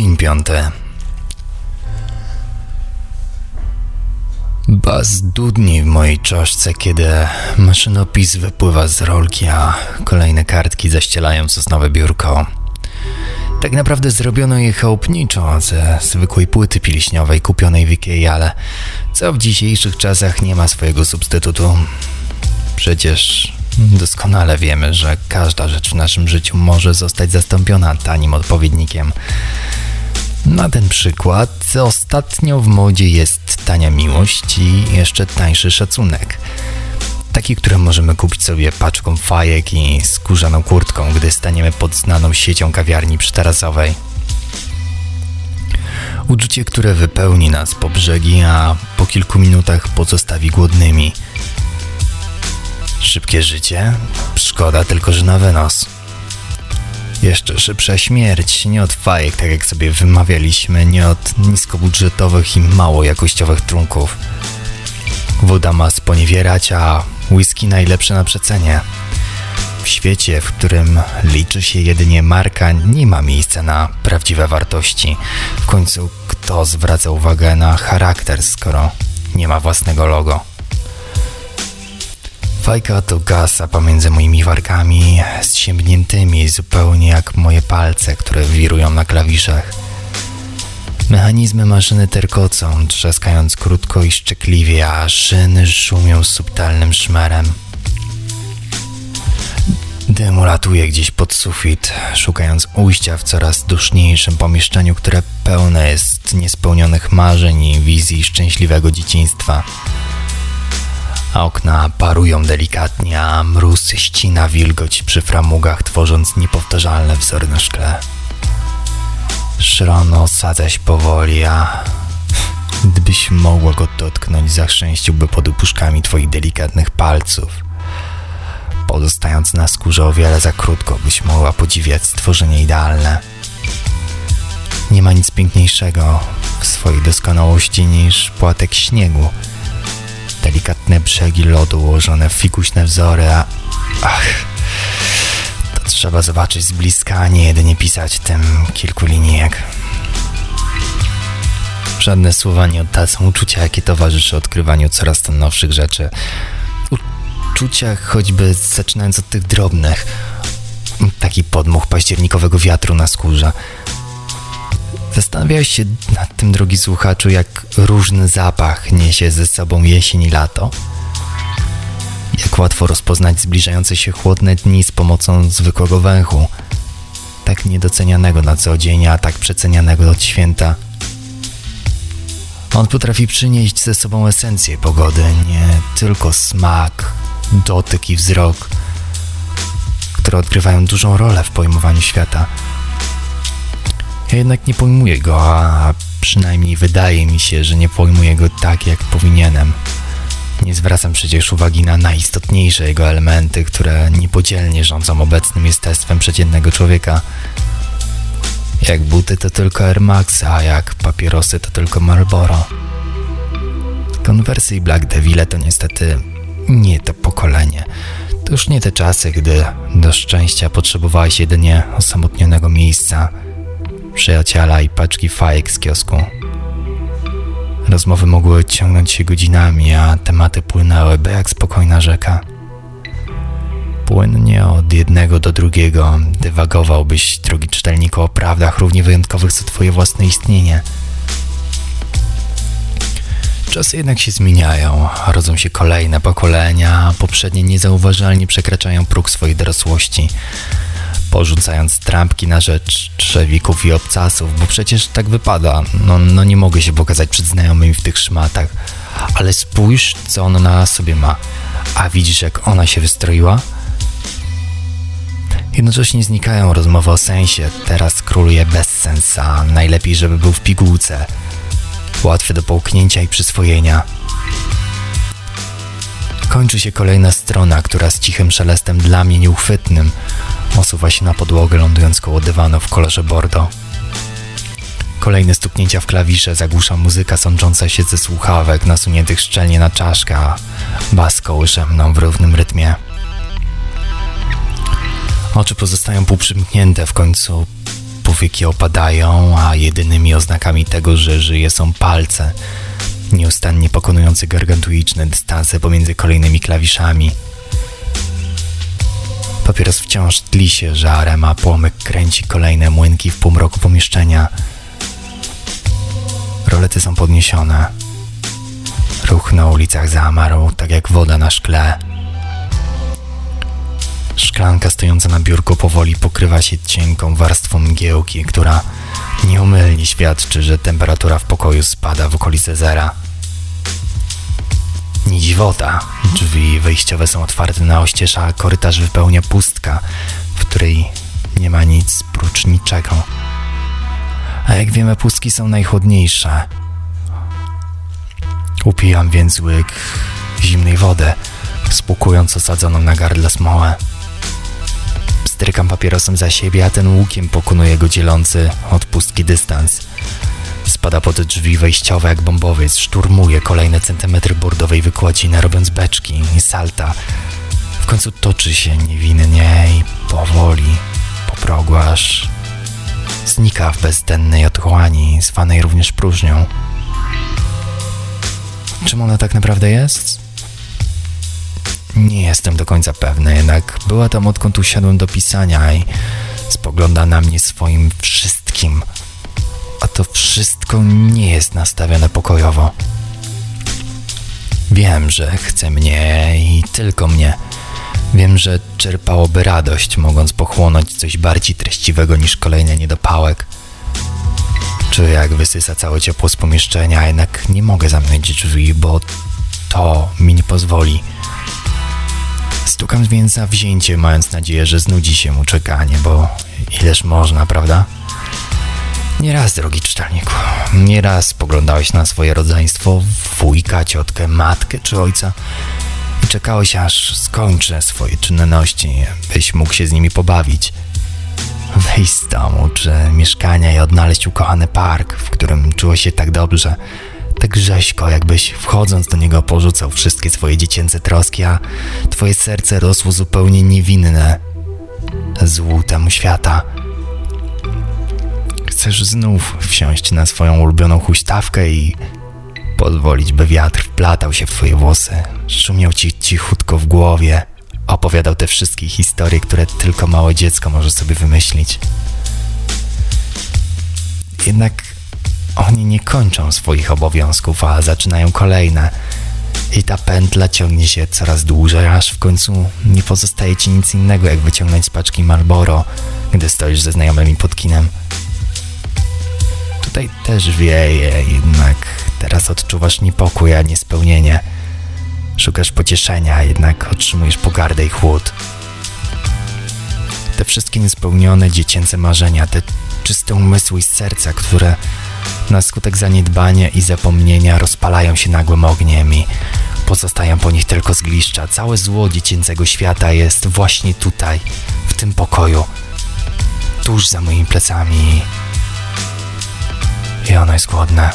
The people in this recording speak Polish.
Dzień piąty. Dudni w mojej czaszce, kiedy maszynopis wypływa z rolki, a kolejne kartki zaścielają sosnowe biurko. Tak naprawdę zrobiono je chałupniczo ze zwykłej płyty piliśniowej kupionej w Ikei, ale co w dzisiejszych czasach nie ma swojego substytutu. Przecież doskonale wiemy, że każda rzecz w naszym życiu może zostać zastąpiona tanim odpowiednikiem. Na ten przykład ostatnio w modzie jest tania miłość i jeszcze tańszy szacunek. Taki, który możemy kupić sobie paczką fajek i skórzaną kurtką, gdy staniemy pod znaną siecią kawiarni przytarasowej. Uczucie, które wypełni nas po brzegi, a po kilku minutach pozostawi głodnymi. Szybkie życie? Szkoda tylko, że na wynos. Jeszcze szybsza śmierć, nie od fajek, tak jak sobie wymawialiśmy, nie od niskobudżetowych i mało jakościowych trunków. Woda ma sponiewierać, a whisky najlepsze na przecenie. W świecie, w którym liczy się jedynie marka, nie ma miejsca na prawdziwe wartości. W końcu kto zwraca uwagę na charakter, skoro nie ma własnego logo? Fajka to gasa pomiędzy moimi wargami, zsiębniętymi zupełnie jak moje palce, które wirują na klawiszach. Mechanizmy maszyny terkocą, trzaskając krótko i szczekliwie, a szyny szumią subtelnym szmerem. Dym ulatuje gdzieś pod sufit, szukając ujścia w coraz duszniejszym pomieszczeniu, które pełne jest niespełnionych marzeń i wizji szczęśliwego dzieciństwa a okna parują delikatnie, a mróz ścina wilgoć przy framugach, tworząc niepowtarzalne wzory na szkle. Szrono sadzaś powoli, a gdybyś mogła go dotknąć, zachrzęściłby pod upuszkami twoich delikatnych palców. Pozostając na skórze o wiele za krótko, byś mogła podziwiać stworzenie idealne. Nie ma nic piękniejszego w swojej doskonałości niż płatek śniegu – delikatne brzegi lodu ułożone w fikuśne wzory, a... Ach... To trzeba zobaczyć z bliska, a nie jedynie pisać tym kilku linijek. Żadne słowa nie oddadzą uczucia, jakie towarzyszy odkrywaniu coraz to nowszych rzeczy. Uczucia choćby zaczynając od tych drobnych. Taki podmuch październikowego wiatru na skórze, Zastanawiałeś się nad tym, drogi słuchaczu, jak różny zapach niesie ze sobą jesień i lato? Jak łatwo rozpoznać zbliżające się chłodne dni z pomocą zwykłego węchu, tak niedocenianego na co dzień, a tak przecenianego od święta. On potrafi przynieść ze sobą esencję pogody, nie tylko smak, dotyk i wzrok, które odgrywają dużą rolę w pojmowaniu świata. Ja jednak nie pojmuję go, a przynajmniej wydaje mi się, że nie pojmuję go tak, jak powinienem. Nie zwracam przecież uwagi na najistotniejsze jego elementy, które niepodzielnie rządzą obecnym jestestwem przeciętnego człowieka. Jak buty to tylko Air Max, a jak papierosy to tylko Marlboro. Konwersy i Black Devile to niestety nie to pokolenie. To już nie te czasy, gdy do szczęścia potrzebowałeś jedynie osamotnionego miejsca – przyjaciela i paczki fajek z kiosku. Rozmowy mogły ciągnąć się godzinami, a tematy płynęłyby jak spokojna rzeka. Płynnie od jednego do drugiego dywagowałbyś, drogi czytelniku, o prawdach równie wyjątkowych co twoje własne istnienie. Czasy jednak się zmieniają, rodzą się kolejne pokolenia, a poprzednie niezauważalnie przekraczają próg swojej dorosłości porzucając trampki na rzecz trzewików i obcasów, bo przecież tak wypada. No, no nie mogę się pokazać przed znajomymi w tych szmatach. Ale spójrz, co ona na sobie ma. A widzisz, jak ona się wystroiła? Jednocześnie znikają rozmowy o sensie. Teraz króluje bezsens, a najlepiej, żeby był w pigułce. Łatwy do połknięcia i przyswojenia. Kończy się kolejna strona, która z cichym szelestem dla mnie nieuchwytnym osuwa się na podłogę, lądując koło dywanu w kolorze bordo. Kolejne stuknięcia w klawisze zagłusza muzyka sącząca się ze słuchawek nasuniętych szczelnie na czaszkę, a bas kołysze mną w równym rytmie. Oczy pozostają półprzymknięte, w końcu powieki opadają, a jedynymi oznakami tego, że żyje są palce, nieustannie pokonujące gargantuiczne dystanse pomiędzy kolejnymi klawiszami. Papieros wciąż tli się żarem, a płomyk kręci kolejne młynki w półmroku pomieszczenia. Rolety są podniesione. Ruch na ulicach zamarł, tak jak woda na szkle. Szklanka stojąca na biurku powoli pokrywa się cienką warstwą mgiełki, która nieumylnie świadczy, że temperatura w pokoju spada w okolice zera. Dziwota. Drzwi wejściowe są otwarte na oścież, a korytarz wypełnia pustka, w której nie ma nic prócz niczego. A jak wiemy, pustki są najchłodniejsze. Upijam więc łyk zimnej wody, spłukując osadzoną na gardle smołę. Strykam papierosem za siebie, a ten łukiem pokonuje go dzielący od pustki dystans. Spada pod drzwi wejściowe jak bombowiec, szturmuje kolejne centymetry bordowej wykładziny, robiąc beczki i salta. W końcu toczy się niewinnie i powoli po progu, aż znika w bezdennej otchłani, zwanej również próżnią. Czym ona tak naprawdę jest? Nie jestem do końca pewny, jednak była tam odkąd usiadłem do pisania i spogląda na mnie swoim wszystkim. To wszystko nie jest nastawione pokojowo. Wiem, że chce mnie i tylko mnie. Wiem, że czerpałoby radość, mogąc pochłonąć coś bardziej treściwego niż kolejny niedopałek. Czuję, jak wysysa całe ciepło z pomieszczenia, jednak nie mogę zamknąć drzwi, bo to mi nie pozwoli. Stukam więc zawzięcie, mając nadzieję, że znudzi się mu czekanie, bo ileż można, prawda? Nieraz, drogi czytelniku, nieraz spoglądałeś na swoje rodzeństwo, wujka, ciotkę, matkę czy ojca i czekałeś, aż skończę swoje czynności, byś mógł się z nimi pobawić. Wyjść z domu czy mieszkania i odnaleźć ukochany park, w którym czuło się tak dobrze, tak rzeźko, jakbyś wchodząc do niego porzucał wszystkie swoje dziecięce troski, a twoje serce rosło zupełnie niewinne złu temu świata. Chcesz znów wsiąść na swoją ulubioną huśtawkę i pozwolić, by wiatr wplatał się w twoje włosy, szumiał ci cichutko w głowie, opowiadał te wszystkie historie, które tylko małe dziecko może sobie wymyślić. Jednak oni nie kończą swoich obowiązków, a zaczynają kolejne. I ta pętla ciągnie się coraz dłużej, aż w końcu nie pozostaje ci nic innego, jak wyciągnąć z paczki Marlboro, gdy stoisz ze znajomymi pod kinem. Tutaj też wieje, jednak teraz odczuwasz niepokój, a. Szukasz pocieszenia, jednak otrzymujesz pogardę i chłód. Te wszystkie niespełnione dziecięce marzenia, te czyste umysły i serca, które na skutek zaniedbania i zapomnienia rozpalają się nagłym ogniem i pozostają po nich tylko zgliszcza. Całe zło dziecięcego świata jest właśnie tutaj, w tym pokoju, tuż za moimi plecami. I ono jest głodne.